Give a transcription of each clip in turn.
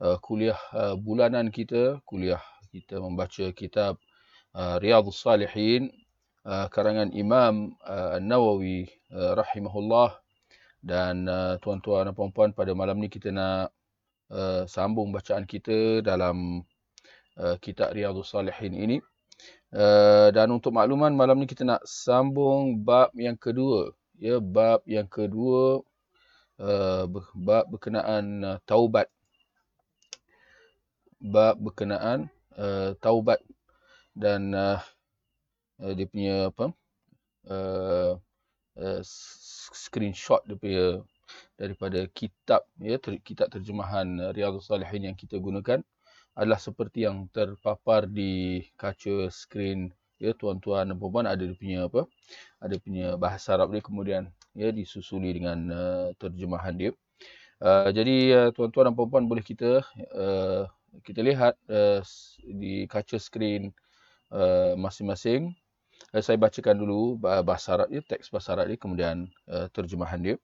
uh, kuliah uh, bulanan kita, kuliah kita membaca kitab uh, Riyadhus Salihin uh, karangan Imam uh, Nawawi uh, rahimahullah. Dan uh, tuan-tuan dan puan-puan pada malam ni kita nak uh, sambung bacaan kita dalam uh, kitab Riyadhus Salihin ini. Uh, dan untuk makluman malam ni kita nak sambung bab yang kedua. Ya bab yang kedua uh, bab berkenaan uh, taubat bab berkenaan uh, taubat dan uh, dia punya apa uh, uh, screenshot dia punya daripada kitab ya ter, kitab terjemahan Riyadhus Salihin yang kita gunakan adalah seperti yang terpapar di kaca skrin ya tuan-tuan dan puan-puan. Ada dia punya apa ada punya bahasa Arab dia kemudian ya disusuli dengan uh, terjemahan dia. Uh, jadi uh, tuan-tuan dan puan-puan boleh kita uh, kita lihat uh, di kaca skrin uh, masing-masing uh, saya bacakan dulu bahasa Arab dia teks bahasa Arab dia kemudian uh, terjemahan dia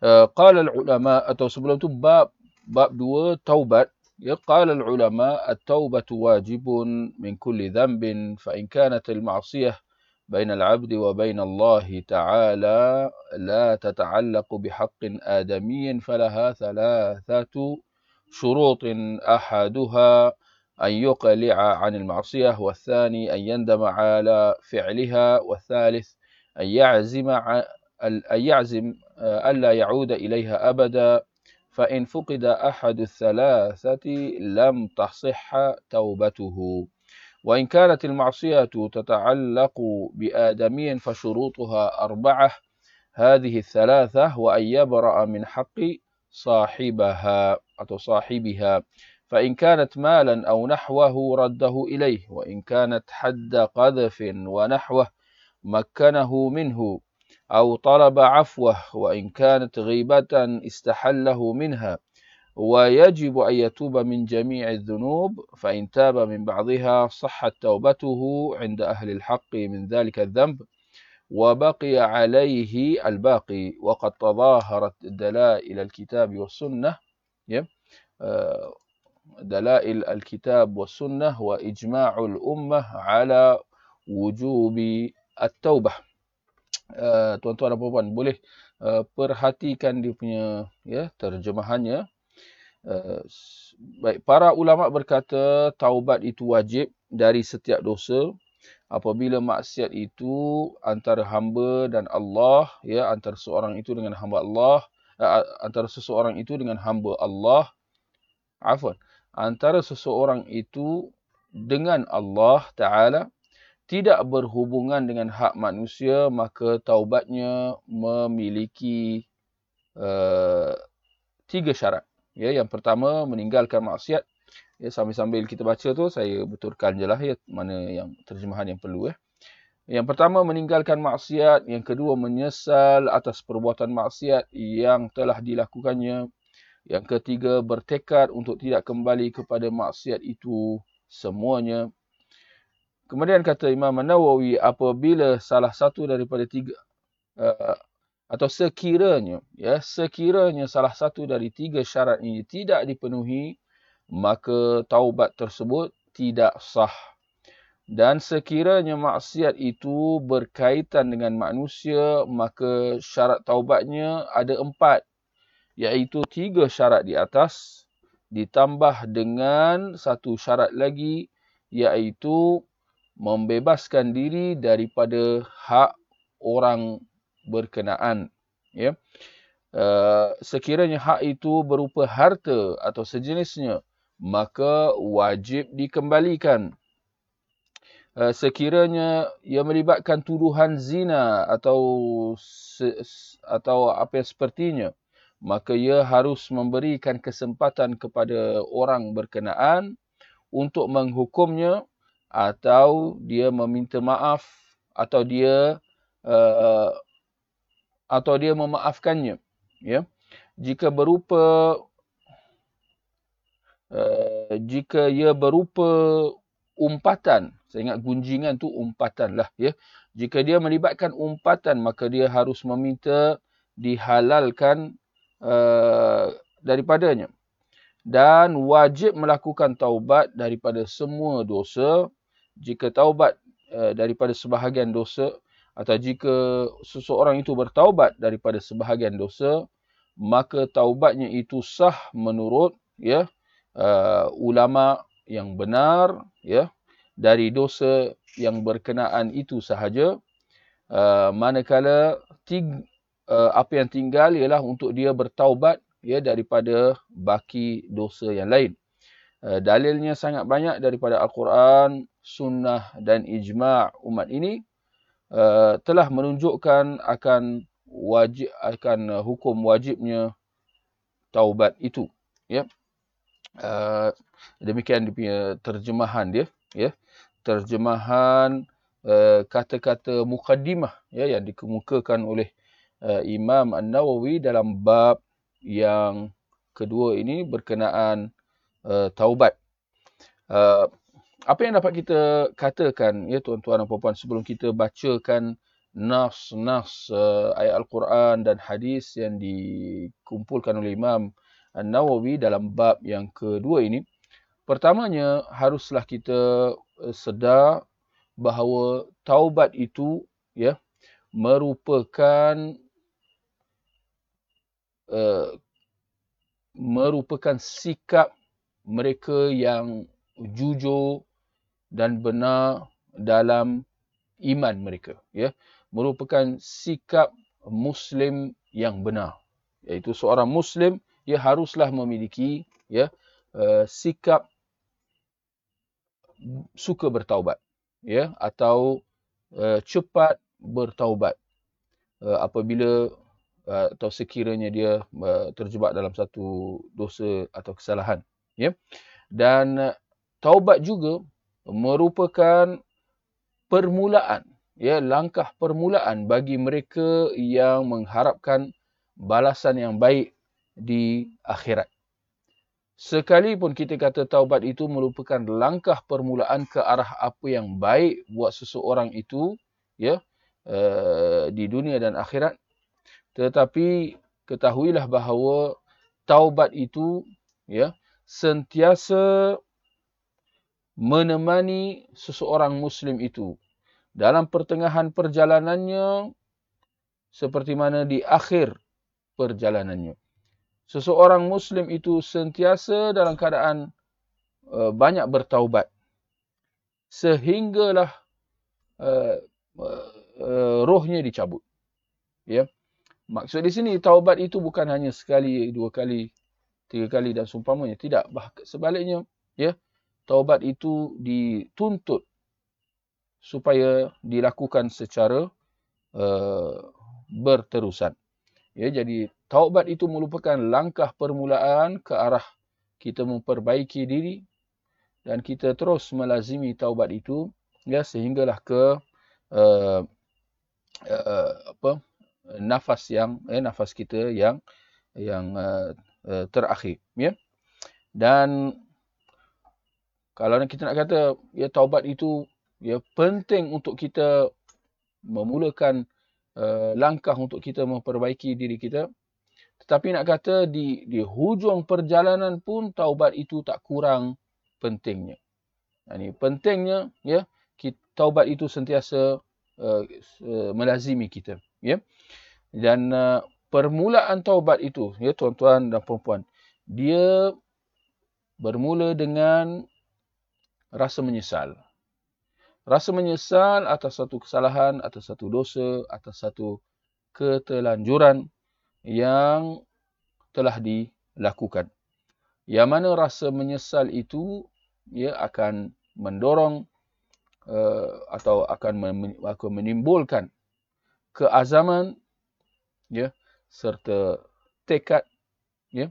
uh, qala ulama atau sebelum tu bab bab 2 taubat قال العلماء التوبة واجب من كل ذنب فإن كانت المعصية بين العبد وبين الله تعالى لا تتعلق بحق آدمي فلها ثلاثة شروط أحدها أن يقلع عن المعصية والثاني أن يندم على فعلها والثالث أن يعزم أن يعزم ألا يعود إليها أبدا. فإن فقد أحد الثلاثة لم تصح توبته. وإن كانت المعصية تتعلق بآدمي فشروطها أربعة. هذه الثلاثة وأن يبرأ من حق صاحبها أو صاحبها فإن كانت مالا أو نحوه رده إليه وإن كانت حد قذف ونحوه مكنه منه أو طلب عفوه وإن كانت غيبة استحله منها ويجب أن يتوب من جميع الذنوب فإن تاب من بعضها صحت توبته عند أهل الحق من ذلك الذنب. وبقي عليه الباقي وقد تظاهرت دلائل الكتاب والسنة دلائل الكتاب والسنة وإجماع الأمة على وجوب التوبة Uh, tuan-tuan dan puan-puan boleh uh, perhatikan dia punya ya terjemahannya uh, baik para ulama berkata taubat itu wajib dari setiap dosa apabila maksiat itu antara hamba dan Allah ya antara seorang itu dengan hamba Allah uh, antara seseorang itu dengan hamba Allah afwan antara seseorang itu dengan Allah taala tidak berhubungan dengan hak manusia maka taubatnya memiliki uh, tiga syarat. Ya yang pertama meninggalkan maksiat ya sambil-sambil kita baca tu saya betulkan jelah ya mana yang terjemahan yang perlu ya. Yang pertama meninggalkan maksiat. Yang kedua menyesal atas perbuatan maksiat yang telah dilakukannya. Yang ketiga bertekad untuk tidak kembali kepada maksiat itu semuanya. Kemudian kata Imam Nawawi apabila salah satu daripada tiga uh, atau sekiranya ya sekiranya salah satu dari tiga syarat ini tidak dipenuhi maka taubat tersebut tidak sah. Dan sekiranya maksiat itu berkaitan dengan manusia maka syarat taubatnya ada empat iaitu tiga syarat di atas ditambah dengan satu syarat lagi iaitu membebaskan diri daripada hak orang berkenaan ya. Uh, sekiranya hak itu berupa harta atau sejenisnya maka wajib dikembalikan. Uh, sekiranya ia melibatkan tuduhan zina atau atau apa yang sepertinya maka ia harus memberikan kesempatan kepada orang berkenaan untuk menghukumnya atau dia meminta maaf atau dia uh, atau dia memaafkannya ya. Jika berupa uh, jika ia berupa umpatan saya ingat gunjingan tu umpatan lah ya. Jika dia melibatkan umpatan maka dia harus meminta dihalalkan uh, daripadanya. Dan wajib melakukan taubat daripada semua dosa. Jika taubat uh, daripada sebahagian dosa atau jika seseorang itu bertaubat daripada sebahagian dosa maka taubatnya itu sah menurut ya uh, ulama yang benar ya dari dosa yang berkenaan itu sahaja uh, manakala ting, uh, apa yang tinggal ialah untuk dia bertaubat ya daripada baki dosa yang lain. Uh, dalilnya sangat banyak daripada al-Quran sunnah dan ijma' umat ini uh, telah menunjukkan akan wajib akan hukum wajibnya taubat itu ya uh, demikian dia punya terjemahan dia ya. Terjemahan uh, kata-kata mukaddimah ya yang dikemukakan oleh uh, Imam An-Nawawi dalam bab yang kedua ini berkenaan uh, taubat. Uh, apa yang dapat kita katakan ya tuan-tuan dan puan-puan sebelum kita bacakan nas-nas uh, ayat al-Quran dan hadis yang dikumpulkan oleh Imam An-Nawawi dalam bab yang kedua ini. Pertamanya haruslah kita uh, sedar bahawa taubat itu ya merupakan uh, merupakan sikap mereka yang jujur dan benar dalam iman mereka ya. Merupakan sikap muslim yang benar iaitu seorang muslim ia haruslah memiliki ya uh, sikap suka bertaubat ya atau uh, cepat bertaubat. Uh, apabila atau sekiranya dia terjebak dalam satu dosa atau kesalahan ya. Dan taubat juga merupakan permulaan ya langkah permulaan bagi mereka yang mengharapkan balasan yang baik di akhirat. Sekalipun kita kata taubat itu merupakan langkah permulaan ke arah apa yang baik buat seseorang itu ya uh, di dunia dan akhirat. Tetapi ketahuilah bahawa taubat itu ya sentiasa menemani seseorang muslim itu. Dalam pertengahan perjalanannya seperti mana di akhir perjalanannya seseorang muslim itu sentiasa dalam keadaan uh, banyak bertaubat. Sehinggalah uh, uh, uh, rohnya dicabut. Ya. Maksud di sini taubat itu bukan hanya sekali dua kali tiga kali dan seumpamanya. Tidak. Bahkan sebaliknya ya. Taubat itu dituntut supaya dilakukan secara uh, berterusan. Ya, jadi taubat itu merupakan langkah permulaan ke arah kita memperbaiki diri dan kita terus melazimi taubat itu ya sehinggalah ke uh, uh, apa nafas yang eh, nafas kita yang yang uh, uh, terakhir ya. Dan kalau kita nak kata ya taubat itu ya penting untuk kita memulakan uh, langkah untuk kita memperbaiki diri kita. Tetapi nak kata di di hujung perjalanan pun taubat itu tak kurang pentingnya. Ini pentingnya ya kita, taubat itu sentiasa uh, uh, melazimi kita ya. Dan uh, permulaan taubat itu ya tuan-tuan dan puan-puan dia bermula dengan rasa menyesal. Rasa menyesal atas satu kesalahan, atas satu dosa, atas satu ketelanjuran yang telah dilakukan. Yang mana rasa menyesal itu ia akan mendorong uh, atau akan menimbulkan keazaman ya serta tekad ya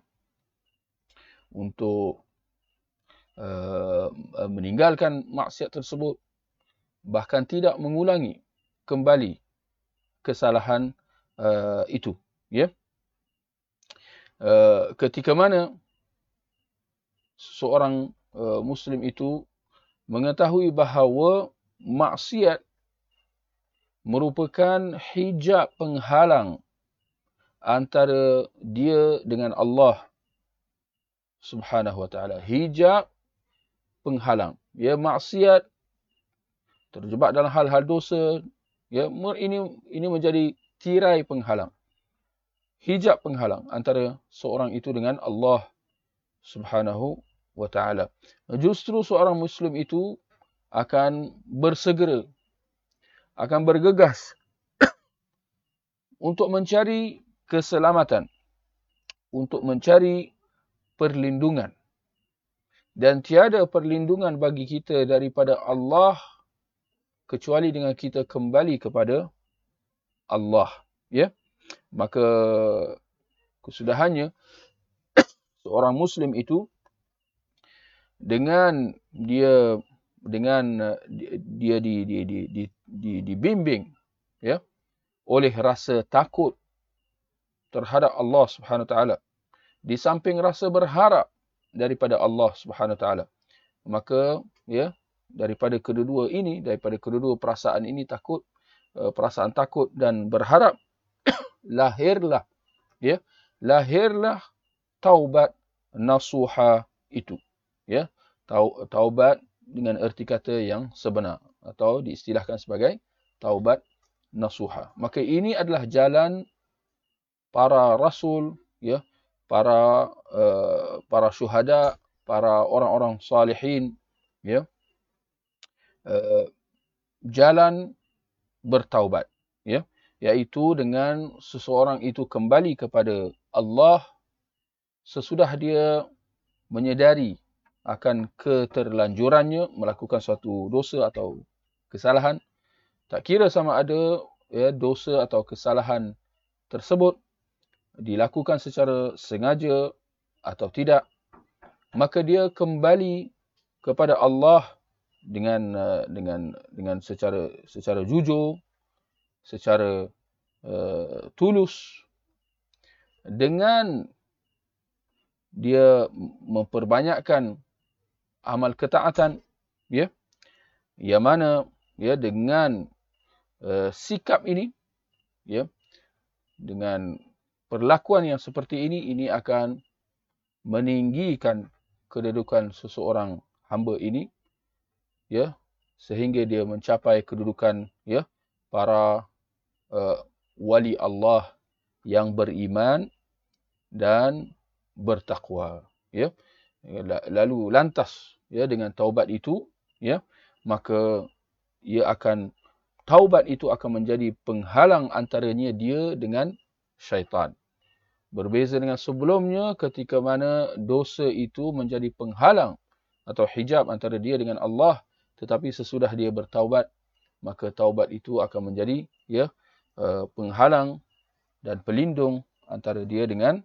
untuk uh, meninggalkan maksiat tersebut bahkan tidak mengulangi kembali kesalahan uh, itu ya. Uh, ketika mana seorang uh, muslim itu mengetahui bahawa maksiat merupakan hijab penghalang antara dia dengan Allah Subhanahu wa taala. Hijab penghalang. Ya maksiat terjebak dalam hal-hal dosa ya ini ini menjadi tirai penghalang. Hijab penghalang antara seorang itu dengan Allah Subhanahu wa taala. Justru seorang muslim itu akan bersegera akan bergegas untuk mencari keselamatan untuk mencari perlindungan. Dan tiada perlindungan bagi kita daripada Allah kecuali dengan kita kembali kepada Allah ya. Maka kesudahannya seorang muslim itu dengan dia dengan dia di di di di, di dibimbing ya oleh rasa takut terhadap Allah Subhanahu taala di samping rasa berharap daripada Allah Subhanahu taala maka ya daripada kedua-dua ini daripada kedua-dua perasaan ini takut uh, perasaan takut dan berharap lahirlah ya lahirlah taubat nasuha itu ya taubat dengan erti kata yang sebenar atau diistilahkan sebagai taubat nasuha. Maka ini adalah jalan para rasul ya para uh, para syuhada para orang-orang salihin ya uh, jalan bertaubat ya. Iaitu dengan seseorang itu kembali kepada Allah sesudah dia menyedari akan keterlanjurannya melakukan suatu dosa atau kesalahan. Tak kira sama ada ya dosa atau kesalahan tersebut dilakukan secara sengaja atau tidak maka dia kembali kepada Allah dengan uh, dengan dengan secara secara jujur secara uh, tulus. Dengan dia memperbanyakkan amal ketaatan ya yang mana ya dengan uh, sikap ini ya dengan perlakuan yang seperti ini ini akan meninggikan kedudukan seseorang hamba ini ya sehingga dia mencapai kedudukan ya para uh, wali Allah yang beriman dan bertakwa ya. Lalu lantas ya dengan taubat itu ya maka ia akan taubat itu akan menjadi penghalang antaranya dia dengan syaitan. Berbeza dengan sebelumnya ketika mana dosa itu menjadi penghalang atau hijab antara dia dengan Allah tetapi sesudah dia bertaubat maka taubat itu akan menjadi ya uh, penghalang dan pelindung antara dia dengan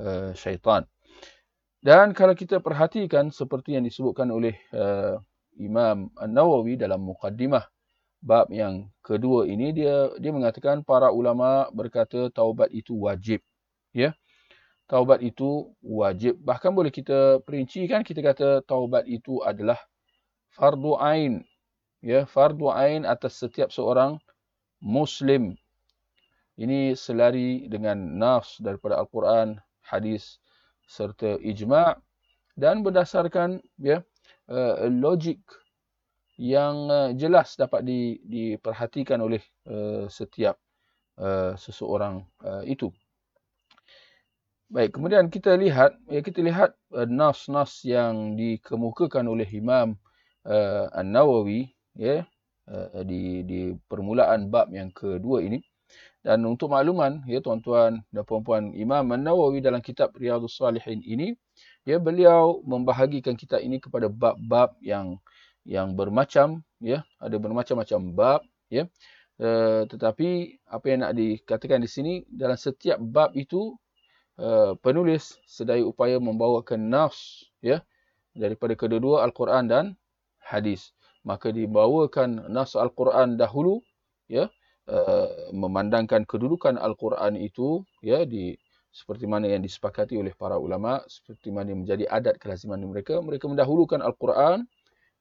uh, syaitan. Dan kalau kita perhatikan seperti yang disebutkan oleh uh, Imam An-Nawawi dalam mukaddimah bab yang kedua ini dia dia mengatakan para ulama berkata taubat itu wajib ya. Taubat itu wajib. Bahkan boleh kita perincikan kita kata taubat itu adalah fardu ain. Ya fardu ain atas setiap seorang muslim. Ini selari dengan nas daripada al-Quran hadis serta ijma' dan berdasarkan ya uh, logik yang uh, jelas dapat di, diperhatikan oleh uh, setiap uh, seseorang uh, itu. Baik kemudian kita lihat ya kita lihat uh, nas-nas yang dikemukakan oleh imam uh, An-Nawawi ya uh, di di permulaan bab yang kedua ini. Dan untuk makluman ya tuan-tuan dan puan-puan Imam An-Nawawi dalam kitab Riyadhus Salihin ini ya beliau membahagikan kitab ini kepada bab-bab yang yang bermacam ya ada bermacam-macam bab ya. Uh, tetapi apa yang nak dikatakan di sini dalam setiap bab itu uh, penulis sedaya upaya membawakan nafs ya daripada kedua-dua Al-Quran dan hadis. Maka dibawakan nas Al-Quran dahulu ya uh, memandangkan kedudukan Al-Quran itu ya di seperti mana yang disepakati oleh para ulama seperti mana yang menjadi adat kelaziman mereka mereka mendahulukan Al-Quran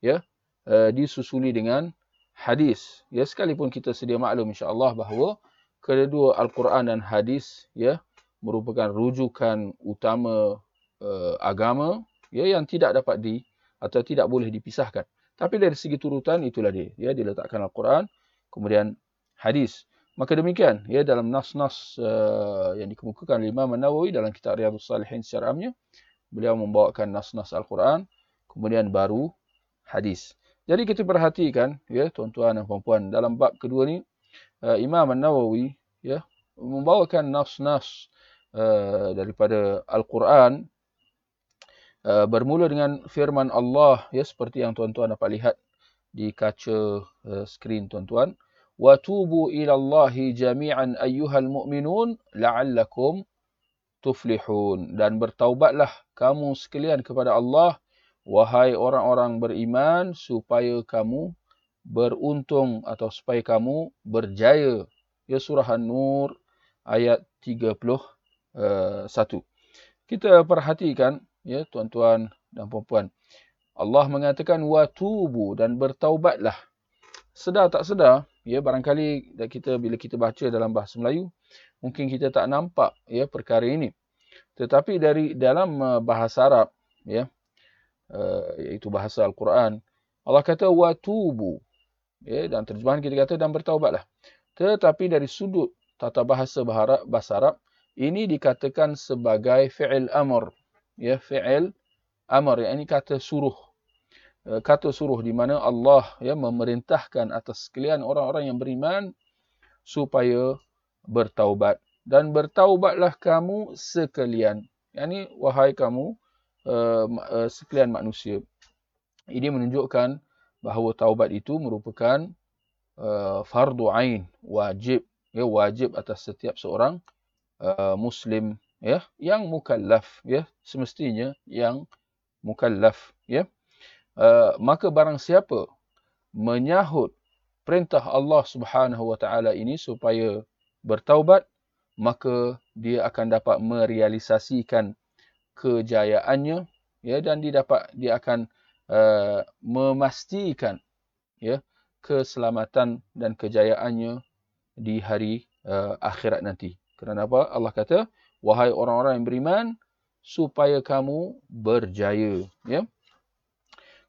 ya uh, disusuli dengan hadis ya sekalipun kita sedia maklum insya-Allah bahawa kedua Al-Quran dan hadis ya merupakan rujukan utama uh, agama ya yang tidak dapat di atau tidak boleh dipisahkan tapi dari segi turutan itulah dia. Ya diletakkan Al-Quran kemudian hadis. Maka demikian ya dalam nas-nas uh, yang dikemukakan oleh Imam An-Nawawi dalam kitab Riyadhus Salihin secara amnya beliau membawakan nas-nas Al-Quran kemudian baru hadis. Jadi kita perhatikan ya tuan-tuan dan puan-puan dalam bab kedua ni uh, Imam An-Nawawi ya membawakan nas-nas uh, daripada Al-Quran uh, bermula dengan firman Allah ya seperti yang tuan-tuan dapat lihat di kaca uh, skrin tuan-tuan wa tubu ila Allah jami'an ayyuhal mu'minun la'allakum tuflihun dan bertaubatlah kamu sekalian kepada Allah Wahai orang-orang beriman, supaya kamu beruntung atau supaya kamu berjaya. Ya surah An-Nur ayat 31. Eh, Kita perhatikan ya tuan-tuan dan puan-puan. Allah mengatakan watubu dan bertaubatlah. Sedar tak sedar, ya barangkali kita bila kita baca dalam bahasa Melayu, mungkin kita tak nampak ya perkara ini. Tetapi dari dalam eh, bahasa Arab, ya, uh, iaitu bahasa Al-Quran. Allah kata watubu. Ya, dan terjemahan kita kata dan bertaubatlah. Tetapi dari sudut tata bahasa bahasa Arab, ini dikatakan sebagai fi'il amr. Ya, fi'il amr. Yang ini kata suruh. Uh, kata suruh di mana Allah ya memerintahkan atas sekalian orang-orang yang beriman supaya bertaubat. Dan bertaubatlah kamu sekalian. Yang ini, wahai kamu uh, uh, sekalian manusia. Ini menunjukkan bahawa taubat itu merupakan uh, fardu ain, wajib, ya wajib atas setiap seorang uh, muslim ya yang mukallaf ya semestinya yang mukallaf ya uh, maka barang siapa menyahut perintah Allah Subhanahu wa taala ini supaya bertaubat maka dia akan dapat merealisasikan kejayaannya ya dan dia dapat dia akan uh, memastikan ya keselamatan dan kejayaannya di hari uh, akhirat nanti. Kerana apa? Allah kata, wahai orang-orang yang beriman supaya kamu berjaya, ya.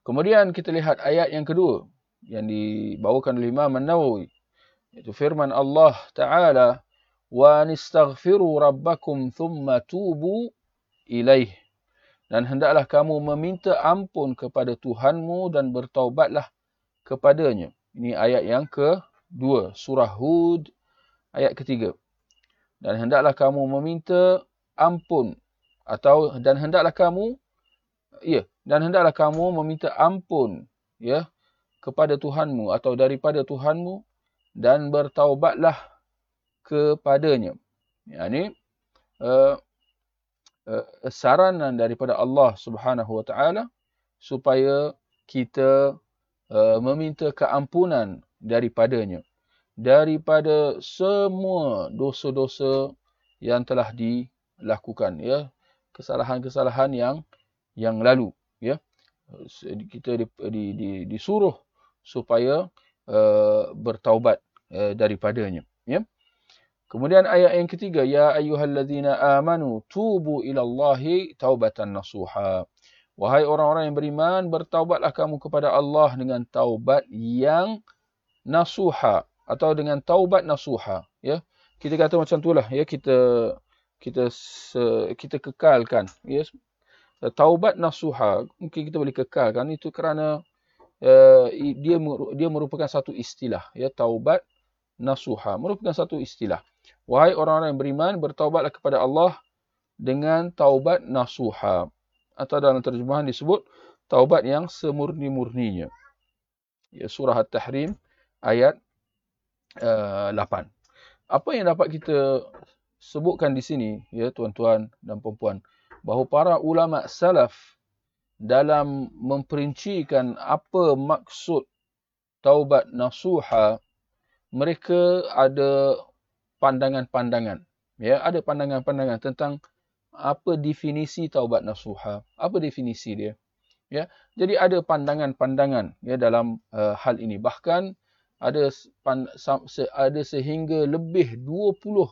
Kemudian kita lihat ayat yang kedua yang dibawakan oleh Imam An-Nawawi. Itu firman Allah Taala, "Wa nastaghfiru rabbakum thumma tubu ilaih dan hendaklah kamu meminta ampun kepada Tuhanmu dan bertaubatlah kepadanya. Ini ayat yang kedua, surah Hud ayat ketiga. Dan hendaklah kamu meminta ampun atau dan hendaklah kamu ya, dan hendaklah kamu meminta ampun ya kepada Tuhanmu atau daripada Tuhanmu dan bertaubatlah kepadanya. Ya ini uh, uh, saranan daripada Allah Subhanahu Wa Taala supaya kita uh, meminta keampunan daripadanya daripada semua dosa-dosa yang telah dilakukan ya. Kesalahan-kesalahan yang yang lalu ya. Kita di, di, di, disuruh supaya uh, bertaubat uh, daripadanya ya. Kemudian ayat yang ketiga, ya ayyuhallazina amanu tubu ila Allahi taubatan nasuha. Wahai orang-orang yang beriman, bertaubatlah kamu kepada Allah dengan taubat yang nasuha atau dengan taubat nasuha, ya. Kita kata macam itulah, ya, kita kita kita kekalkan, ya. Taubat nasuha, mungkin kita boleh kekalkan itu kerana uh, dia dia merupakan satu istilah, ya, taubat nasuha merupakan satu istilah. Wahai orang-orang yang beriman, bertaubatlah kepada Allah dengan taubat nasuha. Atau dalam terjemahan disebut, taubat yang semurni-murninya. Ya, surah At-Tahrim ayat uh, eh, 8. Apa yang dapat kita sebutkan di sini, ya tuan-tuan dan puan-puan, bahawa para ulama salaf dalam memperincikan apa maksud taubat nasuha mereka ada pandangan-pandangan ya ada pandangan-pandangan tentang apa definisi taubat nasuha apa definisi dia ya jadi ada pandangan-pandangan ya dalam uh, hal ini bahkan ada ada sehingga lebih 20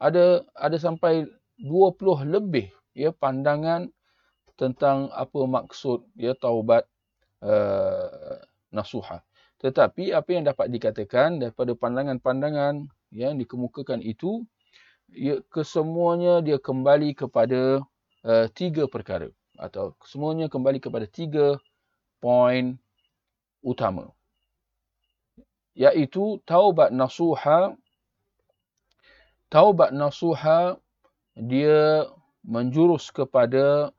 ada ada sampai 20 lebih ya pandangan tentang apa maksud ya taubat uh, nasuha. Tetapi apa yang dapat dikatakan daripada pandangan-pandangan yang dikemukakan itu ia kesemuanya dia kembali kepada uh, tiga perkara atau semuanya kembali kepada tiga poin utama iaitu taubat nasuha taubat nasuha dia menjurus kepada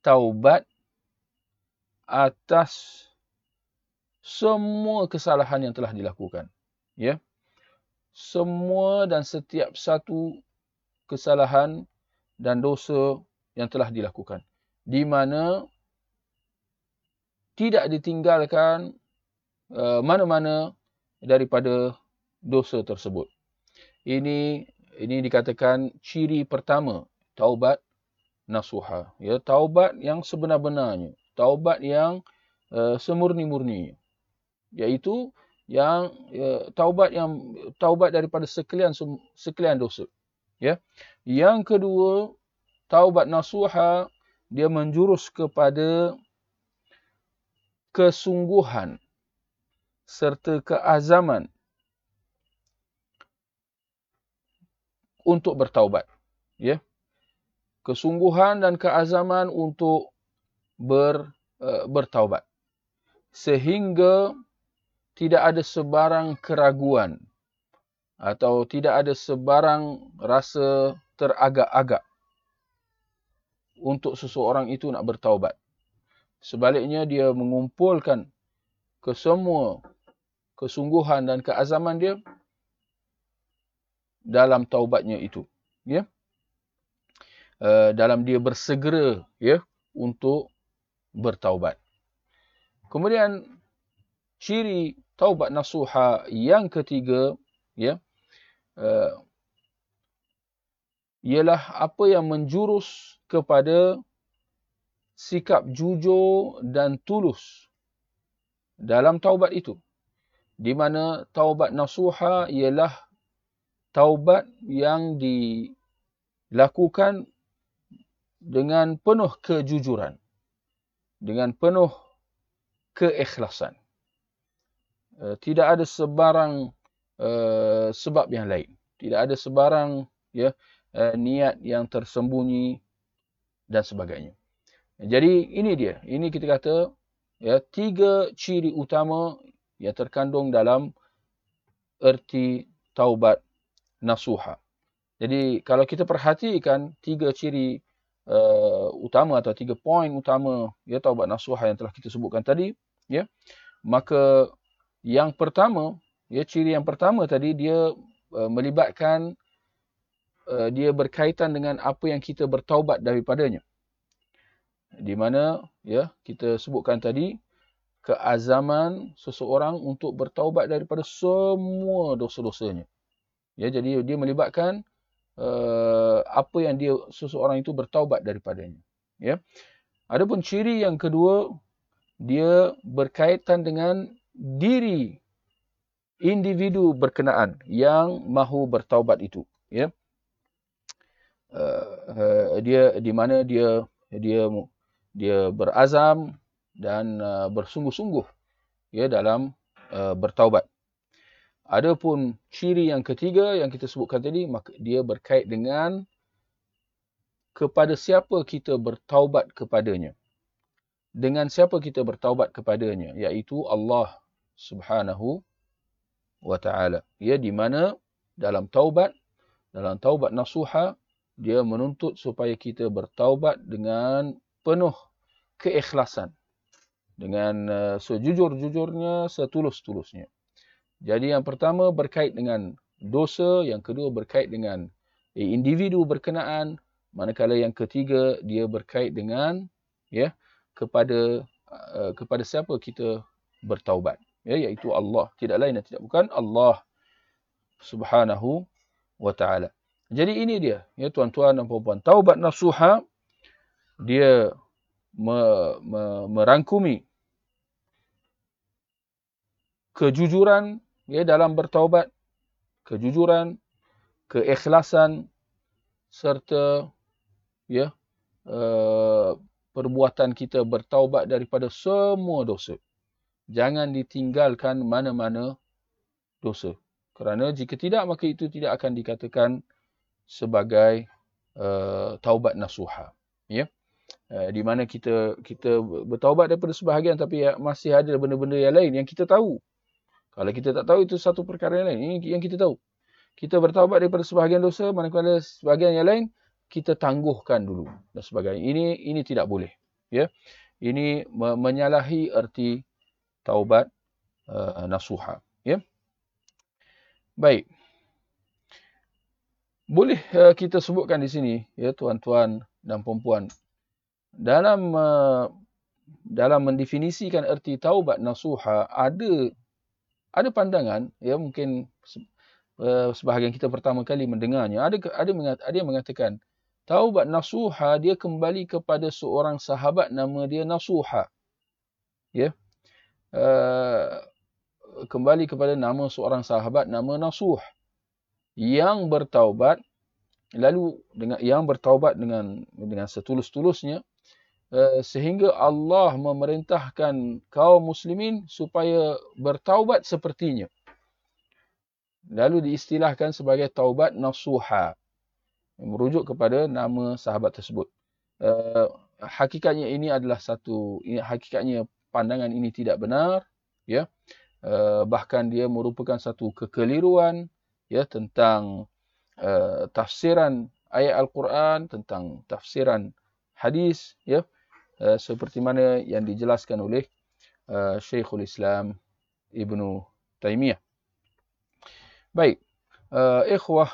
taubat atas semua kesalahan yang telah dilakukan ya semua dan setiap satu kesalahan dan dosa yang telah dilakukan. Di mana tidak ditinggalkan uh, mana-mana daripada dosa tersebut. Ini ini dikatakan ciri pertama taubat nasuha. Ya, taubat yang sebenar-benarnya. Taubat yang uh, semurni-murninya. Iaitu yang ya, taubat yang taubat daripada sekalian sekalian dosa ya yang kedua taubat nasuha dia menjurus kepada kesungguhan serta keazaman untuk bertaubat ya kesungguhan dan keazaman untuk ber uh, bertaubat sehingga tidak ada sebarang keraguan atau tidak ada sebarang rasa teragak-agak untuk seseorang itu nak bertaubat. Sebaliknya dia mengumpulkan kesemua kesungguhan dan keazaman dia dalam taubatnya itu, ya. Uh, dalam dia bersegera ya untuk bertaubat. Kemudian ciri taubat nasuha yang ketiga ya uh, ialah apa yang menjurus kepada sikap jujur dan tulus dalam taubat itu di mana taubat nasuha ialah taubat yang dilakukan dengan penuh kejujuran dengan penuh keikhlasan Eh, tidak ada sebarang uh, sebab yang lain. Tidak ada sebarang ya uh, niat yang tersembunyi dan sebagainya. Jadi ini dia. Ini kita kata ya tiga ciri utama yang terkandung dalam erti taubat nasuha. Jadi kalau kita perhatikan tiga ciri uh, utama atau tiga poin utama ya taubat nasuha yang telah kita sebutkan tadi ya maka yang pertama, ya ciri yang pertama tadi dia uh, melibatkan uh, dia berkaitan dengan apa yang kita bertaubat daripadanya. Di mana ya kita sebutkan tadi keazaman seseorang untuk bertaubat daripada semua dosa-dosanya. Ya jadi dia melibatkan uh, apa yang dia seseorang itu bertaubat daripadanya. Ya. Adapun ciri yang kedua dia berkaitan dengan diri individu berkenaan yang mahu bertaubat itu ya uh, uh, dia di mana dia dia dia berazam dan uh, bersungguh-sungguh ya dalam uh, bertaubat adapun ciri yang ketiga yang kita sebutkan tadi maka dia berkait dengan kepada siapa kita bertaubat kepadanya dengan siapa kita bertaubat kepadanya iaitu Allah subhanahu wa ta'ala. Ya, di mana dalam taubat, dalam taubat nasuha, dia menuntut supaya kita bertaubat dengan penuh keikhlasan. Dengan uh, sejujur-jujurnya, setulus-tulusnya. Jadi yang pertama berkait dengan dosa, yang kedua berkait dengan eh, individu berkenaan, manakala yang ketiga dia berkait dengan ya kepada uh, kepada siapa kita bertaubat. Ya iaitu Allah. Tidak lain dan tidak bukan Allah Subhanahu wa taala. Jadi ini dia ya tuan-tuan dan puan-puan. Taubat nasuha dia me, me, merangkumi kejujuran ya dalam bertaubat kejujuran keikhlasan serta ya uh, perbuatan kita bertaubat daripada semua dosa. Jangan ditinggalkan mana-mana dosa. Kerana jika tidak maka itu tidak akan dikatakan sebagai uh, taubat nasuha ya. uh, di mana kita kita bertaubat daripada sebahagian tapi ya, masih ada benda-benda yang lain yang kita tahu kalau kita tak tahu itu satu perkara yang lain. Ini yang kita tahu. Kita bertaubat daripada sebahagian dosa, manakala sebahagian yang lain kita tangguhkan dulu dan sebagainya. Ini ini tidak boleh. Ya. Ini menyalahi erti taubat uh, nasuha, ya. Baik. Boleh uh, kita sebutkan di sini ya tuan-tuan dan puan-puan dalam uh, dalam mendefinisikan erti taubat nasuha ada ada pandangan ya mungkin uh, sebahagian kita pertama kali mendengarnya ada ada ada yang mengatakan taubat nasuha dia kembali kepada seorang sahabat nama dia nasuha. Ya. Uh, kembali kepada nama seorang sahabat nama nasuh. Yang bertaubat lalu dengan yang bertaubat dengan dengan setulus-tulusnya sehingga Allah memerintahkan kaum muslimin supaya bertaubat sepertinya. Lalu diistilahkan sebagai taubat nasuha. Merujuk kepada nama sahabat tersebut. Uh, hakikatnya ini adalah satu, ini, hakikatnya pandangan ini tidak benar. ya. Uh, bahkan dia merupakan satu kekeliruan ya tentang uh, tafsiran ayat Al-Quran, tentang tafsiran hadis. ya. Eh, seperti mana yang dijelaskan oleh uh, Syekhul Islam Ibnu Taimiyah. Baik, uh, ikhwah,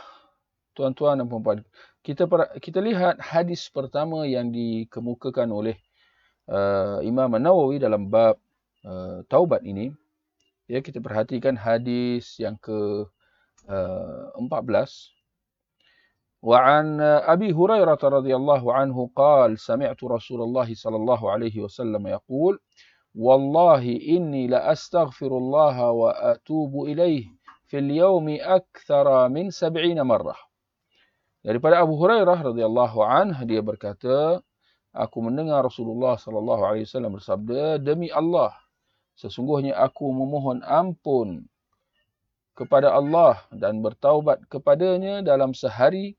tuan-tuan dan puan-puan, kita kita lihat hadis pertama yang dikemukakan oleh uh, Imam Nawawi dalam bab uh, taubat ini. Ya, kita perhatikan hadis yang ke uh, 14 وعن أبي هريرة رضي الله عنه قال سمعت رسول الله صلى الله عليه وسلم يقول والله إني لأستغفر الله وأتوب إليه في اليوم أكثر من سبعين مرة daripada Abu Hurairah radhiyallahu anhu dia berkata aku mendengar Rasulullah sallallahu alaihi wasallam bersabda demi Allah sesungguhnya aku memohon ampun kepada Allah dan bertaubat kepadanya dalam sehari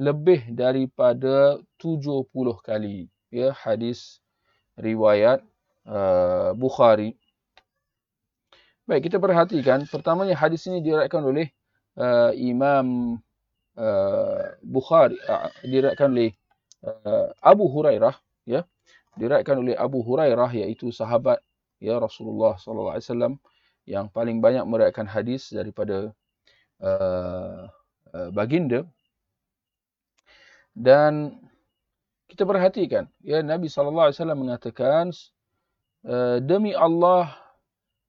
lebih daripada 70 kali. Ya hadis riwayat uh, Bukhari. Baik kita perhatikan. Pertamanya hadis ini diriwayatkan oleh uh, Imam uh, Bukhari uh, diriwayatkan oleh uh, Abu Hurairah ya. Diriwayatkan oleh Abu Hurairah iaitu sahabat ya Rasulullah sallallahu alaihi wasallam yang paling banyak meriwayatkan hadis daripada uh, uh, baginda dan kita perhatikan ya Nabi sallallahu alaihi wasallam mengatakan eh, demi Allah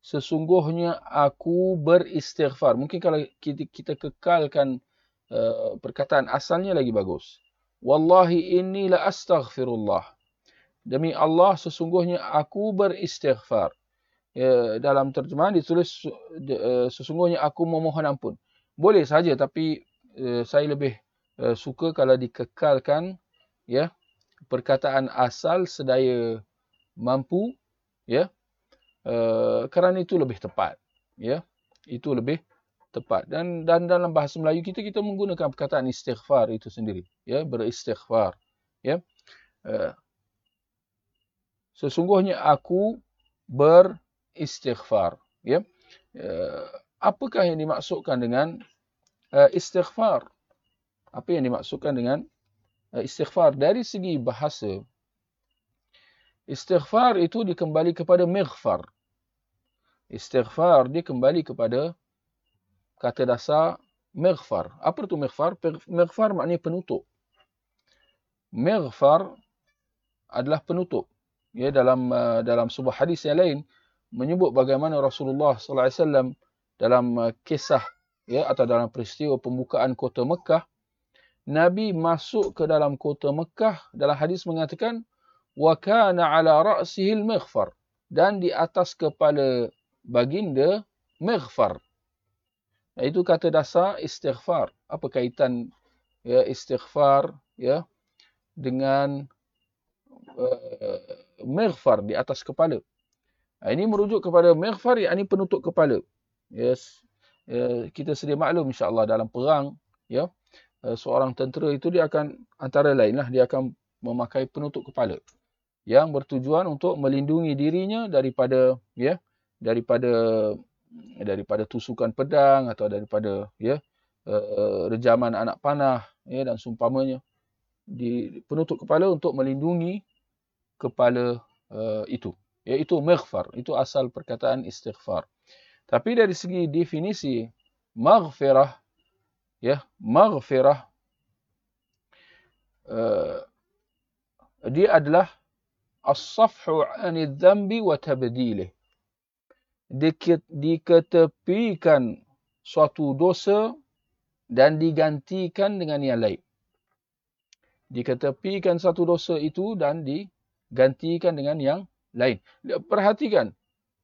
sesungguhnya aku beristighfar. Mungkin kalau kita, kita kekalkan uh, perkataan asalnya lagi bagus. Wallahi inni la astaghfirullah. Demi Allah sesungguhnya aku beristighfar. Ya, dalam terjemahan ditulis uh, sesungguhnya aku memohon ampun. Boleh saja tapi uh, saya lebih uh, suka kalau dikekalkan ya perkataan asal sedaya mampu ya. Uh, kerana itu lebih tepat ya. Itu lebih tepat. Dan dan dalam bahasa Melayu kita kita menggunakan perkataan istighfar itu sendiri ya beristighfar ya. Uh, sesungguhnya aku beristighfar ya. Uh, apakah yang dimaksudkan dengan uh, istighfar apa yang dimaksudkan dengan uh, istighfar? Dari segi bahasa istighfar itu dikembali kepada mighfar. Istighfar dia kembali kepada kata dasar mighfar. Apa itu mighfar? Mighfar maknanya penutup. Mighfar adalah penutup. Ya dalam uh, dalam sebuah hadis yang lain menyebut bagaimana Rasulullah sallallahu alaihi wasallam dalam uh, kisah ya atau dalam peristiwa pembukaan kota Mekah Nabi masuk ke dalam kota Mekah dalam hadis mengatakan wa kana ala ra'sihi al-maghfar dan di atas kepala baginda maghfar itu kata dasar istighfar apa kaitan ya istighfar ya dengan uh, maghfar di atas kepala. Ini merujuk kepada maghfar yakni penutup kepala. Yes. Ya, kita sedia maklum insya-Allah dalam perang ya seorang tentera itu dia akan antara lainlah dia akan memakai penutup kepala yang bertujuan untuk melindungi dirinya daripada ya daripada daripada tusukan pedang atau daripada ya uh, rejaman anak panah ya dan seumpamanya di penutup kepala untuk melindungi kepala uh, itu iaitu maghfar itu asal perkataan istighfar. Tapi dari segi definisi maghfirah ya maghfirah. Uh, dia adalah as-safhu 'ani dhanbi wa tabdilih. Diketepikan suatu dosa dan digantikan dengan yang lain. Diketepikan satu dosa itu dan digantikan dengan yang lain. Perhatikan,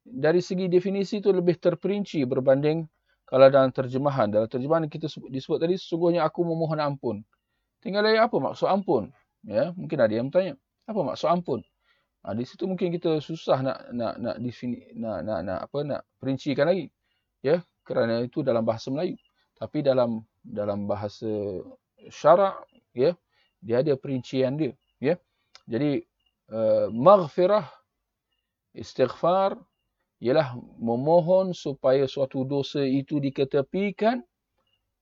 dari segi definisi itu lebih terperinci berbanding kalau dalam terjemahan. Dalam terjemahan kita disebut tadi, sesungguhnya aku memohon ampun. Tinggal lagi apa maksud ampun? Ya, mungkin ada yang bertanya, apa maksud ampun? Ha, di situ mungkin kita susah nak nak nak defini, nak nak nak apa nak perincikan lagi. Ya, kerana itu dalam bahasa Melayu. Tapi dalam dalam bahasa syarak, ya, dia ada perincian dia ya jadi uh, maghfirah istighfar ialah memohon supaya suatu dosa itu diketepikan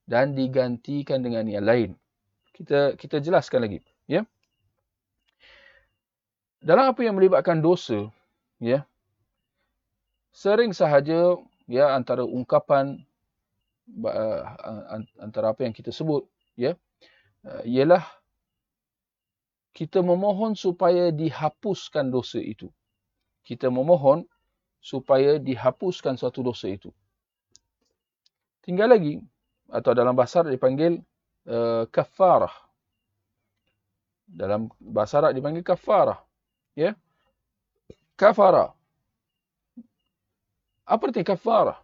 dan digantikan dengan yang lain kita kita jelaskan lagi ya dalam apa yang melibatkan dosa ya sering sahaja ya antara ungkapan uh, antara apa yang kita sebut ya uh, ialah kita memohon supaya dihapuskan dosa itu. Kita memohon supaya dihapuskan suatu dosa itu. Tinggal lagi, atau dalam bahasa Arab dipanggil uh, kafarah. Dalam bahasa Arab dipanggil kafarah. Ya? Kafarah. Apa arti kafarah?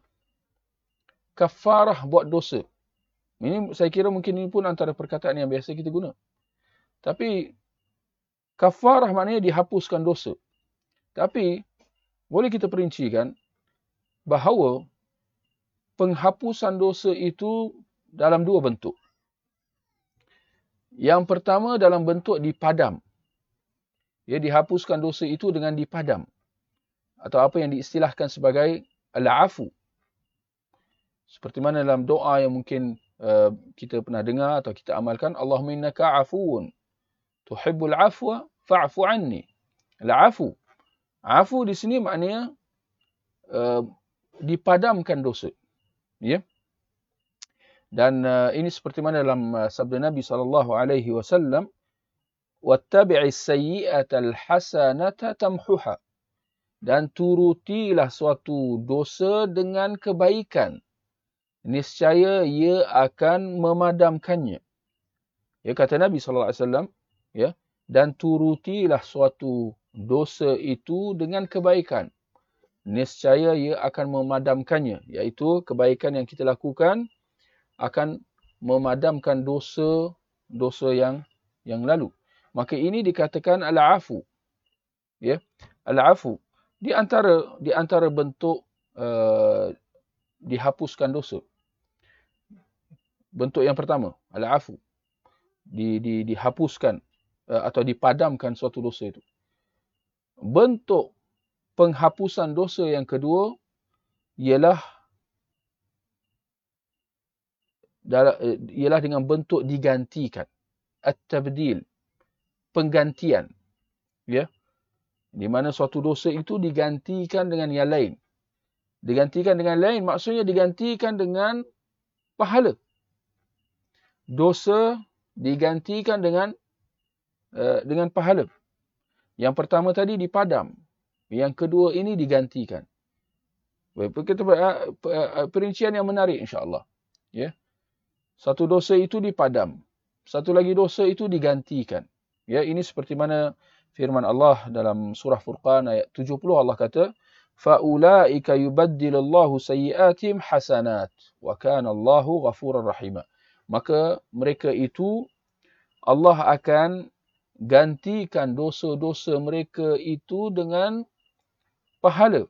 Kafarah buat dosa. Ini saya kira mungkin ini pun antara perkataan yang biasa kita guna. Tapi Kafarah maknanya dihapuskan dosa. Tapi boleh kita perincikan bahawa penghapusan dosa itu dalam dua bentuk. Yang pertama dalam bentuk dipadam. Ya, dihapuskan dosa itu dengan dipadam. Atau apa yang diistilahkan sebagai al-afu. Seperti mana dalam doa yang mungkin uh, kita pernah dengar atau kita amalkan. Allahumma innaka afuun. Tuhibbul afwa fa'fu anni. Al-afu. Afu di sini maknanya uh, dipadamkan dosa. Ya. Dan uh, ini seperti mana dalam uh, sabda Nabi sallallahu alaihi wasallam, "Wattabi'is sayyi'ata al-hasanata tamhuha." Dan turutilah suatu dosa dengan kebaikan. Niscaya ia akan memadamkannya. Ya kata Nabi sallallahu alaihi wasallam, ya dan turutilah suatu dosa itu dengan kebaikan. Nescaya ia akan memadamkannya. Iaitu kebaikan yang kita lakukan akan memadamkan dosa dosa yang yang lalu. Maka ini dikatakan al-afu. Ya. Al-afu di antara di antara bentuk uh, dihapuskan dosa. Bentuk yang pertama, al-afu. Di, di, dihapuskan Eh, atau dipadamkan suatu dosa itu. Bentuk penghapusan dosa yang kedua ialah eh, ialah dengan bentuk digantikan. At-tabdil. Penggantian. Ya. Di mana suatu dosa itu digantikan dengan yang lain. Digantikan dengan lain maksudnya digantikan dengan pahala. Dosa digantikan dengan Eh, dengan pahala. Yang pertama tadi dipadam. Yang kedua ini digantikan. Perincian yang menarik insya-Allah. Ya. Satu dosa itu dipadam. Satu lagi dosa itu digantikan. Ya, ini seperti mana firman Allah dalam surah Furqan ayat 70 Allah kata, "Faulaika yubaddilullahu sayyi'atihim hasanat wa kana Allahu ghafurar rahim." Maka mereka itu Allah akan gantikan dosa-dosa mereka itu dengan pahala.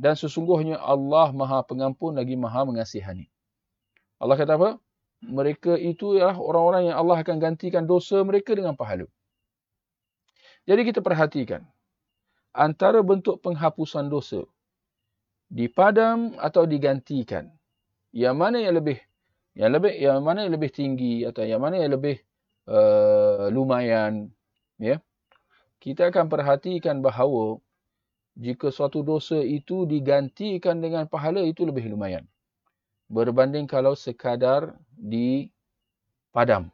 Dan sesungguhnya Allah Maha Pengampun lagi Maha Mengasihani. Allah kata apa? Mereka itu ialah orang-orang yang Allah akan gantikan dosa mereka dengan pahala. Jadi kita perhatikan. Antara bentuk penghapusan dosa. Dipadam atau digantikan. Yang mana yang lebih yang lebih yang mana yang lebih tinggi atau yang mana yang lebih uh, lumayan ya. Kita akan perhatikan bahawa jika suatu dosa itu digantikan dengan pahala itu lebih lumayan. Berbanding kalau sekadar dipadam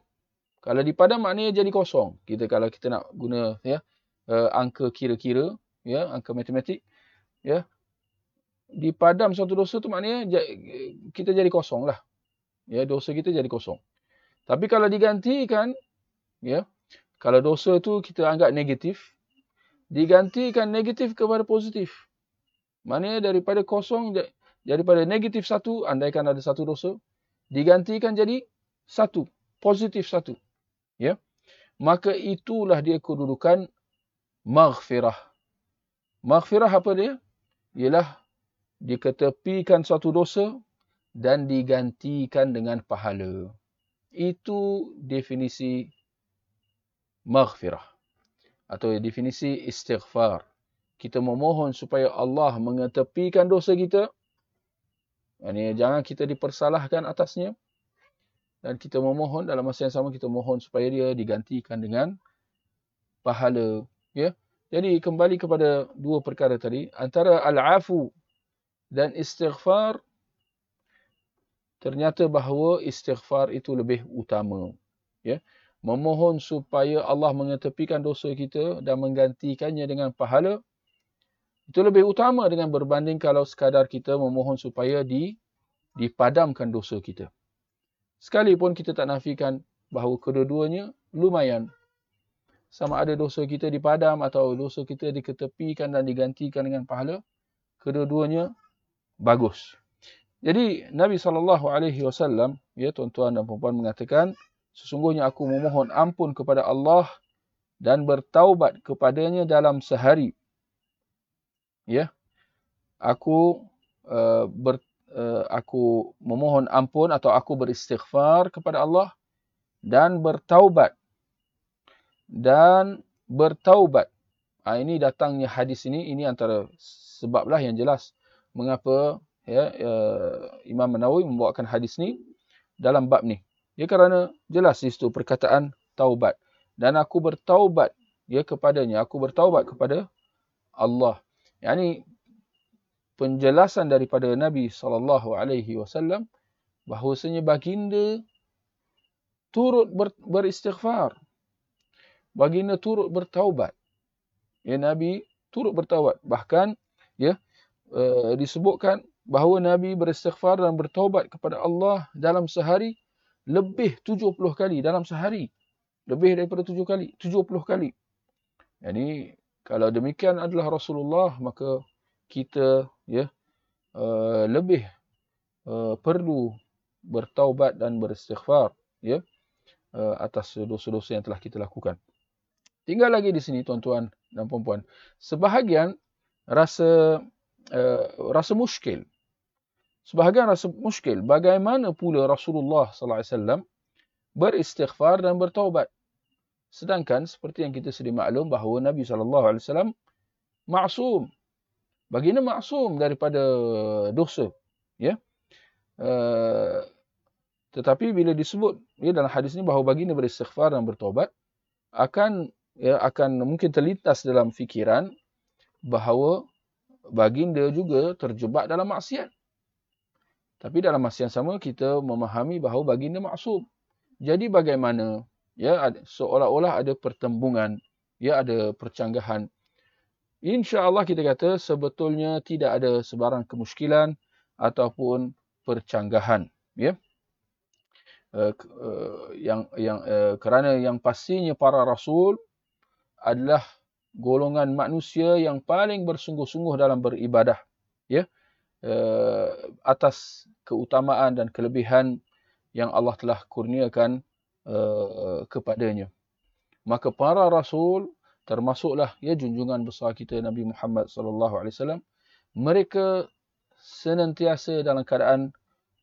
kalau dipadam maknanya jadi kosong. Kita kalau kita nak guna ya uh, angka kira-kira ya angka matematik ya. Dipadam suatu dosa tu maknanya kita jadi kosong lah ya dosa kita jadi kosong tapi kalau digantikan, ya, kalau dosa tu kita anggap negatif, digantikan negatif kepada positif. Maknanya daripada kosong, daripada negatif satu, andaikan ada satu dosa, digantikan jadi satu, positif satu. Ya, maka itulah dia kedudukan maghfirah. Maghfirah apa dia? Ialah diketepikan satu dosa dan digantikan dengan pahala. Itu definisi maghfirah atau definisi istighfar. Kita memohon supaya Allah mengetepikan dosa kita. Ini jangan kita dipersalahkan atasnya. Dan kita memohon dalam masa yang sama kita mohon supaya dia digantikan dengan pahala. Ya. Jadi kembali kepada dua perkara tadi. Antara al-afu dan istighfar ternyata bahawa istighfar itu lebih utama. Ya. Memohon supaya Allah mengetepikan dosa kita dan menggantikannya dengan pahala. Itu lebih utama dengan berbanding kalau sekadar kita memohon supaya di, dipadamkan dosa kita. Sekalipun kita tak nafikan bahawa kedua-duanya lumayan. Sama ada dosa kita dipadam atau dosa kita diketepikan dan digantikan dengan pahala. Kedua-duanya bagus. Jadi Nabi SAW, ya tuan-tuan dan puan-puan mengatakan, sesungguhnya aku memohon ampun kepada Allah dan bertaubat kepadanya dalam sehari. Ya, aku uh, ber, uh, aku memohon ampun atau aku beristighfar kepada Allah dan bertaubat dan bertaubat. Ha, ini datangnya hadis ini, ini antara sebablah yang jelas mengapa ya uh, Imam Nawawi membawakan hadis ni dalam bab ni. Ya kerana jelas di situ perkataan taubat. Dan aku bertaubat ya kepadanya. Aku bertaubat kepada Allah. Yakni penjelasan daripada Nabi sallallahu alaihi wasallam baginda turut ber, beristighfar. Baginda turut bertaubat. Ya Nabi turut bertaubat. Bahkan ya uh, disebutkan bahawa Nabi beristighfar dan bertaubat kepada Allah dalam sehari lebih 70 kali dalam sehari. Lebih daripada 7 kali, 70 kali. Jadi kalau demikian adalah Rasulullah maka kita ya uh, lebih uh, perlu bertaubat dan beristighfar ya uh, atas dosa-dosa yang telah kita lakukan. Tinggal lagi di sini tuan-tuan dan puan-puan. Sebahagian rasa uh, rasa muskil Sebahagian rasa muskil. Bagaimana pula Rasulullah sallallahu alaihi wasallam beristighfar dan bertaubat? Sedangkan seperti yang kita sedia maklum bahawa Nabi sallallahu alaihi wasallam maksum. Baginda maksum daripada dosa, ya. Uh, tetapi bila disebut ya dalam hadis ini bahawa baginda beristighfar dan bertaubat akan ya akan mungkin terlintas dalam fikiran bahawa baginda juga terjebak dalam maksiat. Tapi dalam masa yang sama kita memahami bahawa baginda maksum. Jadi bagaimana ya seolah-olah ada pertembungan ya ada percanggahan. InsyaAllah kita kata sebetulnya tidak ada sebarang kemuskilan ataupun percanggahan. Ya. Uh, uh, yang yang uh, kerana yang pastinya para rasul adalah golongan manusia yang paling bersungguh-sungguh dalam beribadah ya uh, atas keutamaan dan kelebihan yang Allah telah kurniakan uh, kepadanya maka para rasul termasuklah ya junjungan besar kita Nabi Muhammad sallallahu alaihi wasallam mereka senantiasa dalam keadaan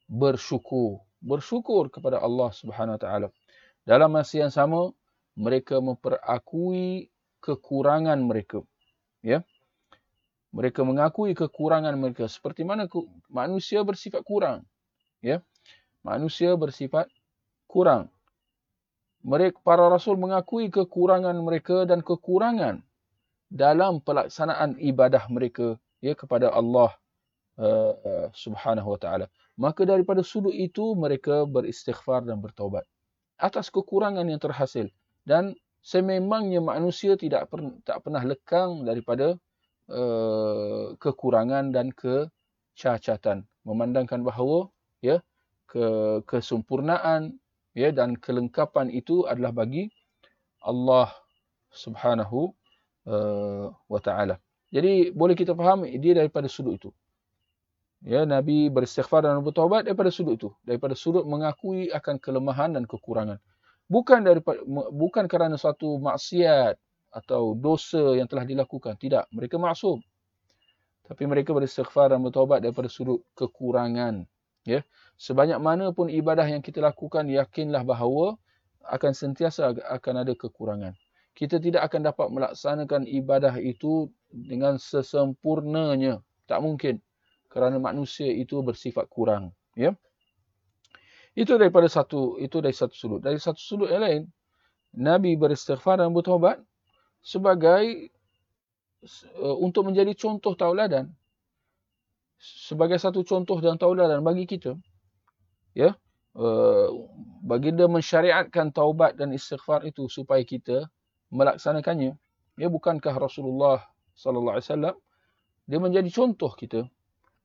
bersyukur bersyukur kepada Allah Subhanahu Taala. Dalam masa yang sama, mereka memperakui kekurangan mereka. Ya. Mereka mengakui kekurangan mereka seperti mana manusia bersifat kurang. Ya. Manusia bersifat kurang. Mereka para rasul mengakui kekurangan mereka dan kekurangan dalam pelaksanaan ibadah mereka ya kepada Allah uh, uh, Subhanahu wa taala maka daripada sudut itu mereka beristighfar dan bertaubat atas kekurangan yang terhasil dan sememangnya manusia tidak per, tak pernah lekang daripada uh, kekurangan dan kecacatan memandangkan bahawa ya ke kesempurnaan ya dan kelengkapan itu adalah bagi Allah Subhanahu uh, wa taala jadi boleh kita faham dia daripada sudut itu Ya, Nabi beristighfar dan bertaubat daripada sudut itu. Daripada sudut mengakui akan kelemahan dan kekurangan. Bukan daripada bukan kerana suatu maksiat atau dosa yang telah dilakukan. Tidak. Mereka maksum. Tapi mereka beristighfar dan bertaubat daripada sudut kekurangan. Ya. Sebanyak mana pun ibadah yang kita lakukan, yakinlah bahawa akan sentiasa akan ada kekurangan. Kita tidak akan dapat melaksanakan ibadah itu dengan sesempurnanya. Tak mungkin kerana manusia itu bersifat kurang ya itu daripada satu itu dari satu sudut dari satu sudut yang lain nabi beristighfar dan bertaubat sebagai uh, untuk menjadi contoh tauladan. Sebagai satu contoh dan tauladan bagi kita. Ya? Uh, baginda mensyariatkan taubat dan istighfar itu supaya kita melaksanakannya. Ya bukankah Rasulullah sallallahu alaihi wasallam dia menjadi contoh kita?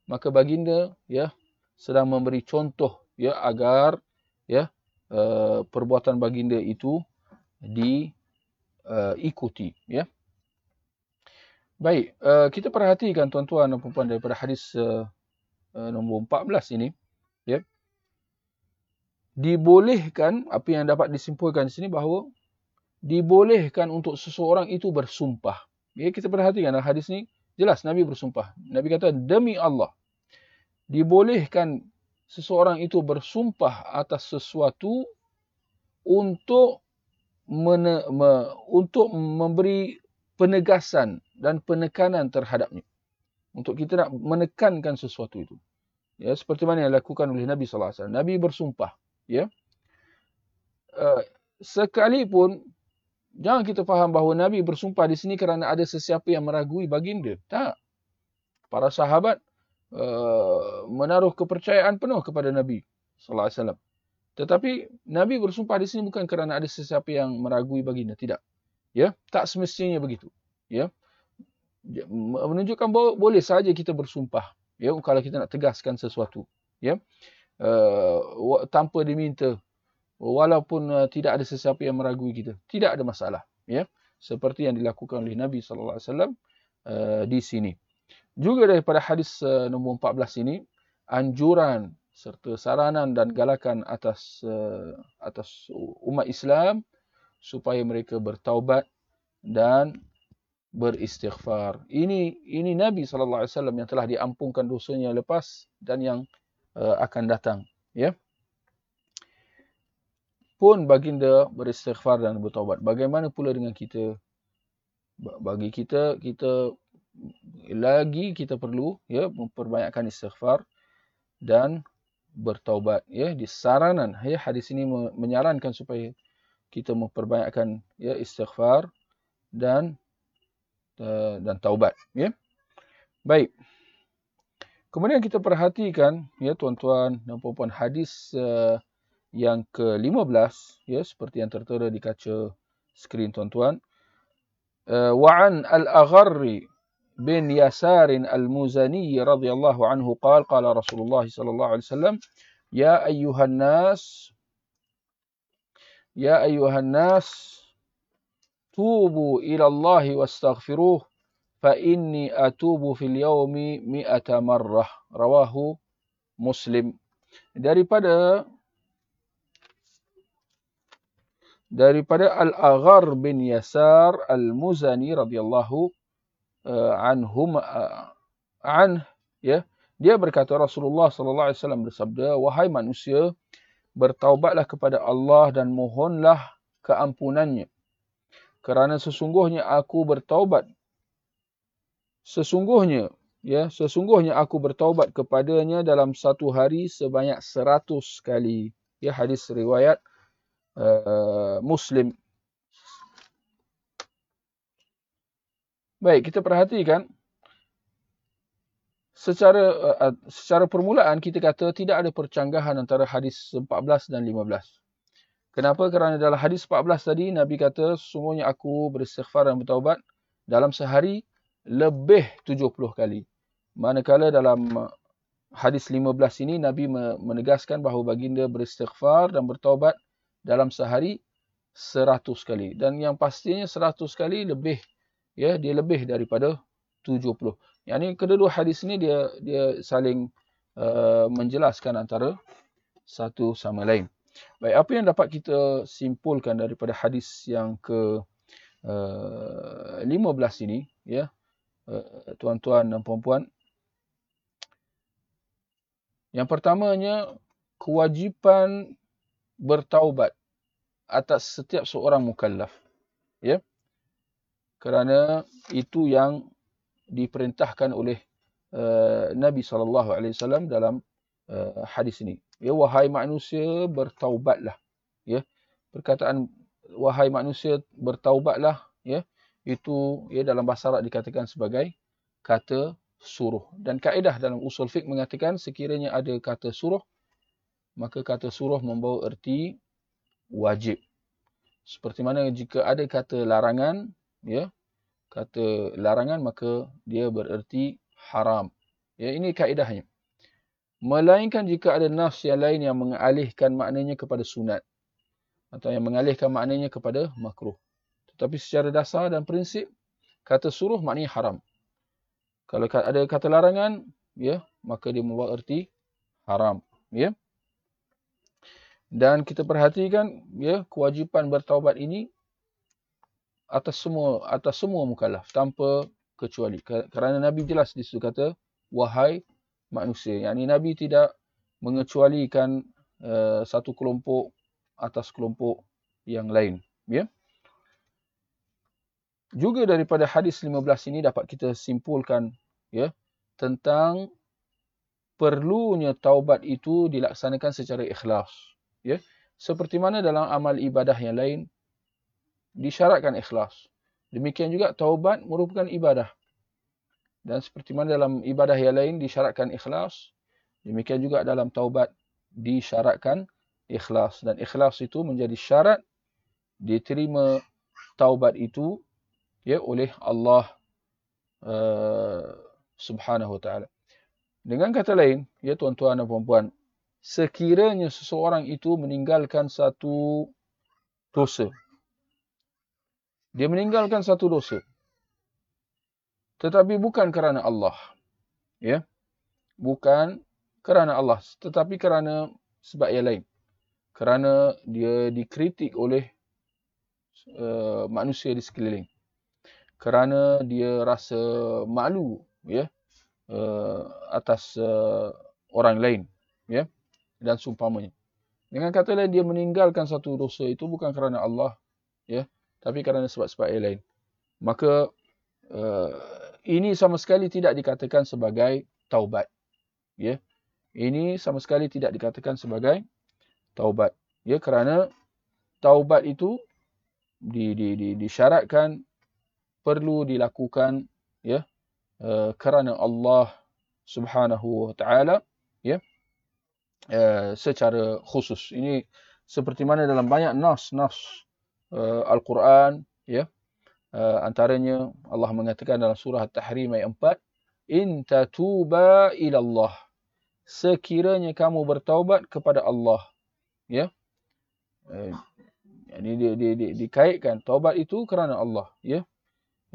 Maka baginda ya sedang memberi contoh ya agar ya uh, perbuatan baginda itu diikuti uh, ya. Baik uh, kita perhatikan tuan-tuan dan puan daripada hadis uh, uh, nombor 14 ini ya. Dibolehkan apa yang dapat disimpulkan di sini bahawa dibolehkan untuk seseorang itu bersumpah. Ya kita perhatikan hadis ni jelas nabi bersumpah. Nabi kata demi Allah dibolehkan seseorang itu bersumpah atas sesuatu untuk mene, me, untuk memberi penegasan dan penekanan terhadapnya. Untuk kita nak menekankan sesuatu itu. Ya, seperti mana yang dilakukan oleh Nabi sallallahu alaihi wasallam. Nabi bersumpah, ya. Uh, sekalipun jangan kita faham bahawa Nabi bersumpah di sini kerana ada sesiapa yang meragui baginda. Tak. Para sahabat Uh, menaruh kepercayaan penuh kepada Nabi sallallahu alaihi wasallam. Tetapi Nabi bersumpah di sini bukan kerana ada sesiapa yang meragui baginda, tidak. Ya, tak semestinya begitu. Ya. Menunjukkan bahawa boleh saja kita bersumpah, ya, kalau kita nak tegaskan sesuatu, ya. Uh, tanpa diminta walaupun uh, tidak ada sesiapa yang meragui kita, tidak ada masalah, ya. Seperti yang dilakukan oleh Nabi sallallahu alaihi wasallam uh, di sini. Juga daripada hadis uh, nombor 14 ini, anjuran serta saranan dan galakan atas uh, atas umat Islam supaya mereka bertaubat dan beristighfar. Ini ini Nabi sallallahu alaihi wasallam yang telah diampunkan dosanya lepas dan yang uh, akan datang, ya. Pun baginda beristighfar dan bertaubat. Bagaimana pula dengan kita? Bagi kita kita lagi kita perlu ya memperbanyakkan istighfar dan bertaubat ya di saranan. Ya hadis ini menyarankan supaya kita memperbanyakkan ya istighfar dan e, dan taubat ya. Baik. Kemudian kita perhatikan ya tuan-tuan dan puan-puan hadis uh, yang ke-15 ya seperti yang tertera di kaca skrin tuan-tuan. Uh, wa an al agharri. بن يسار المزني رضي الله عنه قال قال رسول الله صلى الله عليه وسلم يا أيها الناس يا أيها الناس توبوا إلى الله واستغفروه فإني أتوب في اليوم مئة مرة. رواه مسلم. daripada daripada Al-Aghar bin Yasar Al-Muzani radhiyallahu uh, anhum uh, an ya. Dia berkata Rasulullah sallallahu alaihi wasallam bersabda wahai manusia bertaubatlah kepada Allah dan mohonlah keampunannya. Kerana sesungguhnya aku bertaubat. Sesungguhnya ya sesungguhnya aku bertaubat kepadanya dalam satu hari sebanyak seratus kali. Ya hadis riwayat uh, Muslim. Baik, kita perhatikan secara uh, secara permulaan kita kata tidak ada percanggahan antara hadis 14 dan 15. Kenapa? Kerana dalam hadis 14 tadi Nabi kata sesungguhnya aku beristighfar dan bertaubat dalam sehari lebih 70 kali. Manakala dalam hadis 15 ini Nabi menegaskan bahawa baginda beristighfar dan bertaubat dalam sehari seratus kali dan yang pastinya seratus kali lebih ya dia lebih daripada tujuh puluh. Yang ini kedua hadis ini dia dia saling uh, menjelaskan antara satu sama lain. Baik, apa yang dapat kita simpulkan daripada hadis yang ke uh, 15 ini ya uh, tuan-tuan dan puan-puan yang pertamanya kewajipan bertaubat atas setiap seorang mukallaf. Ya. Kerana itu yang diperintahkan oleh uh, Nabi SAW dalam uh, hadis ini. Ya, wahai manusia bertaubatlah. Ya. Perkataan wahai manusia bertaubatlah ya itu ya dalam bahasa Arab dikatakan sebagai kata suruh dan kaedah dalam usul fiqh mengatakan sekiranya ada kata suruh maka kata suruh membawa erti wajib. Seperti mana jika ada kata larangan, ya, kata larangan maka dia bererti haram. Ya, ini kaedahnya. Melainkan jika ada nafs yang lain yang mengalihkan maknanya kepada sunat atau yang mengalihkan maknanya kepada makruh. Tetapi secara dasar dan prinsip kata suruh maknanya haram. Kalau ada kata larangan, ya, maka dia membawa erti haram, ya. Dan kita perhatikan, ya, kewajipan bertaubat ini atas semua atas semua mukallaf tanpa kecuali. Kerana Nabi jelas di situ kata, wahai manusia. Yang ini Nabi tidak mengecualikan uh, satu kelompok atas kelompok yang lain. Ya. Juga daripada hadis 15 ini dapat kita simpulkan ya tentang perlunya taubat itu dilaksanakan secara ikhlas ya seperti mana dalam amal ibadah yang lain disyaratkan ikhlas demikian juga taubat merupakan ibadah dan seperti mana dalam ibadah yang lain disyaratkan ikhlas demikian juga dalam taubat disyaratkan ikhlas dan ikhlas itu menjadi syarat diterima taubat itu ya oleh Allah uh, subhanahu wa ta'ala. Dengan kata lain, ya tuan-tuan dan puan-puan, sekiranya seseorang itu meninggalkan satu dosa. Dia meninggalkan satu dosa. Tetapi bukan kerana Allah. Ya. Bukan kerana Allah. Tetapi kerana sebab yang lain. Kerana dia dikritik oleh uh, manusia di sekeliling. Kerana dia rasa malu ya uh, atas uh, orang lain ya dan sumpamanya dengan kata lain dia meninggalkan satu dosa itu bukan kerana Allah ya tapi kerana sebab-sebab yang lain. Maka uh, ini sama sekali tidak dikatakan sebagai taubat. Ya. Ini sama sekali tidak dikatakan sebagai taubat. Ya kerana taubat itu di, di, di, disyaratkan perlu dilakukan ya Eh, kerana Allah Subhanahu wa taala ya uh, secara khusus. Ini seperti mana dalam banyak nas nas uh, al-Quran ya. Uh, antaranya Allah mengatakan dalam surah At-Tahrim ayat 4 in tatuba ila Allah sekiranya kamu bertaubat kepada Allah ya. Uh, jadi dia, dikaitkan taubat itu kerana Allah ya.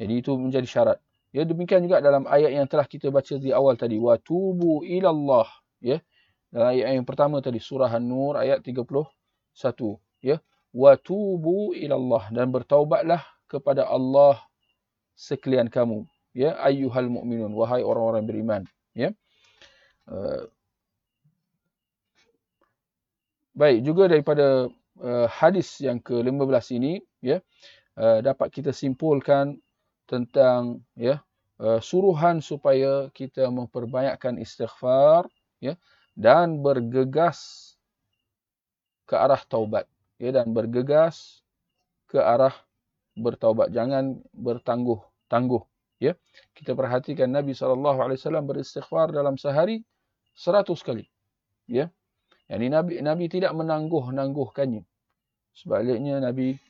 Jadi itu menjadi syarat. Ya demikian juga dalam ayat yang telah kita baca di awal tadi wa tubu ila Allah ya. Dalam ayat yang pertama tadi surah An-Nur ayat 31 ya wa tubu ila Allah dan bertaubatlah kepada Allah sekalian kamu. Ya ayyuhal mu'minun wahai orang-orang beriman. Ya. Uh, baik juga daripada uh, hadis yang ke-15 ini ya uh, dapat kita simpulkan tentang ya uh, suruhan supaya kita memperbanyakkan istighfar ya dan bergegas ke arah taubat ya dan bergegas ke arah bertaubat. Jangan bertangguh-tangguh ya. Kita perhatikan Nabi SAW beristighfar dalam sehari 100 kali ya. Yani Nabi Nabi tidak menangguh-nangguhkannya. Sebaliknya Nabi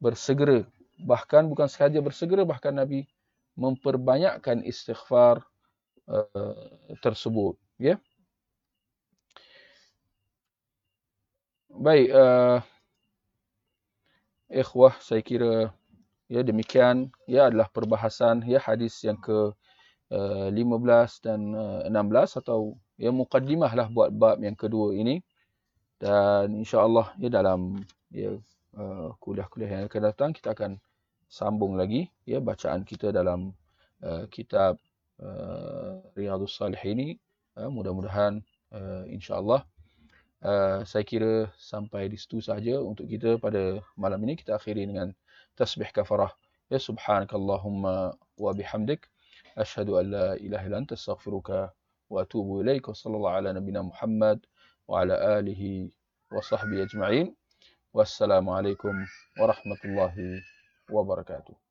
bersegera bahkan bukan sahaja bersegera bahkan Nabi memperbanyakkan istighfar uh, tersebut ya. Baik uh, ikhwah saya kira ya demikian. Ya adalah perbahasan ya hadis yang ke uh, 15 dan uh, 16 atau ya mukaddimah lah buat bab yang kedua ini. Dan insyaallah ya dalam ya uh, kuliah-kuliah yang akan datang kita akan sambung lagi ya bacaan kita dalam uh, kitab uh, Riyadhus Salihin ini. Uh, mudah-mudahan uh, insyaallah Uh, saya kira sampai di situ saja untuk kita pada malam ini. Kita akhiri dengan tasbih kafarah. Ya subhanakallahumma wa bihamdik. Asyhadu an la ilaha illa anta astaghfiruka wa atubu ilaik. Wa sallallahu ala nabiyyina muhammad wa ala alihi wa sahbihi ajma'in. Wassalamu alaikum warahmatullahi wabarakatuh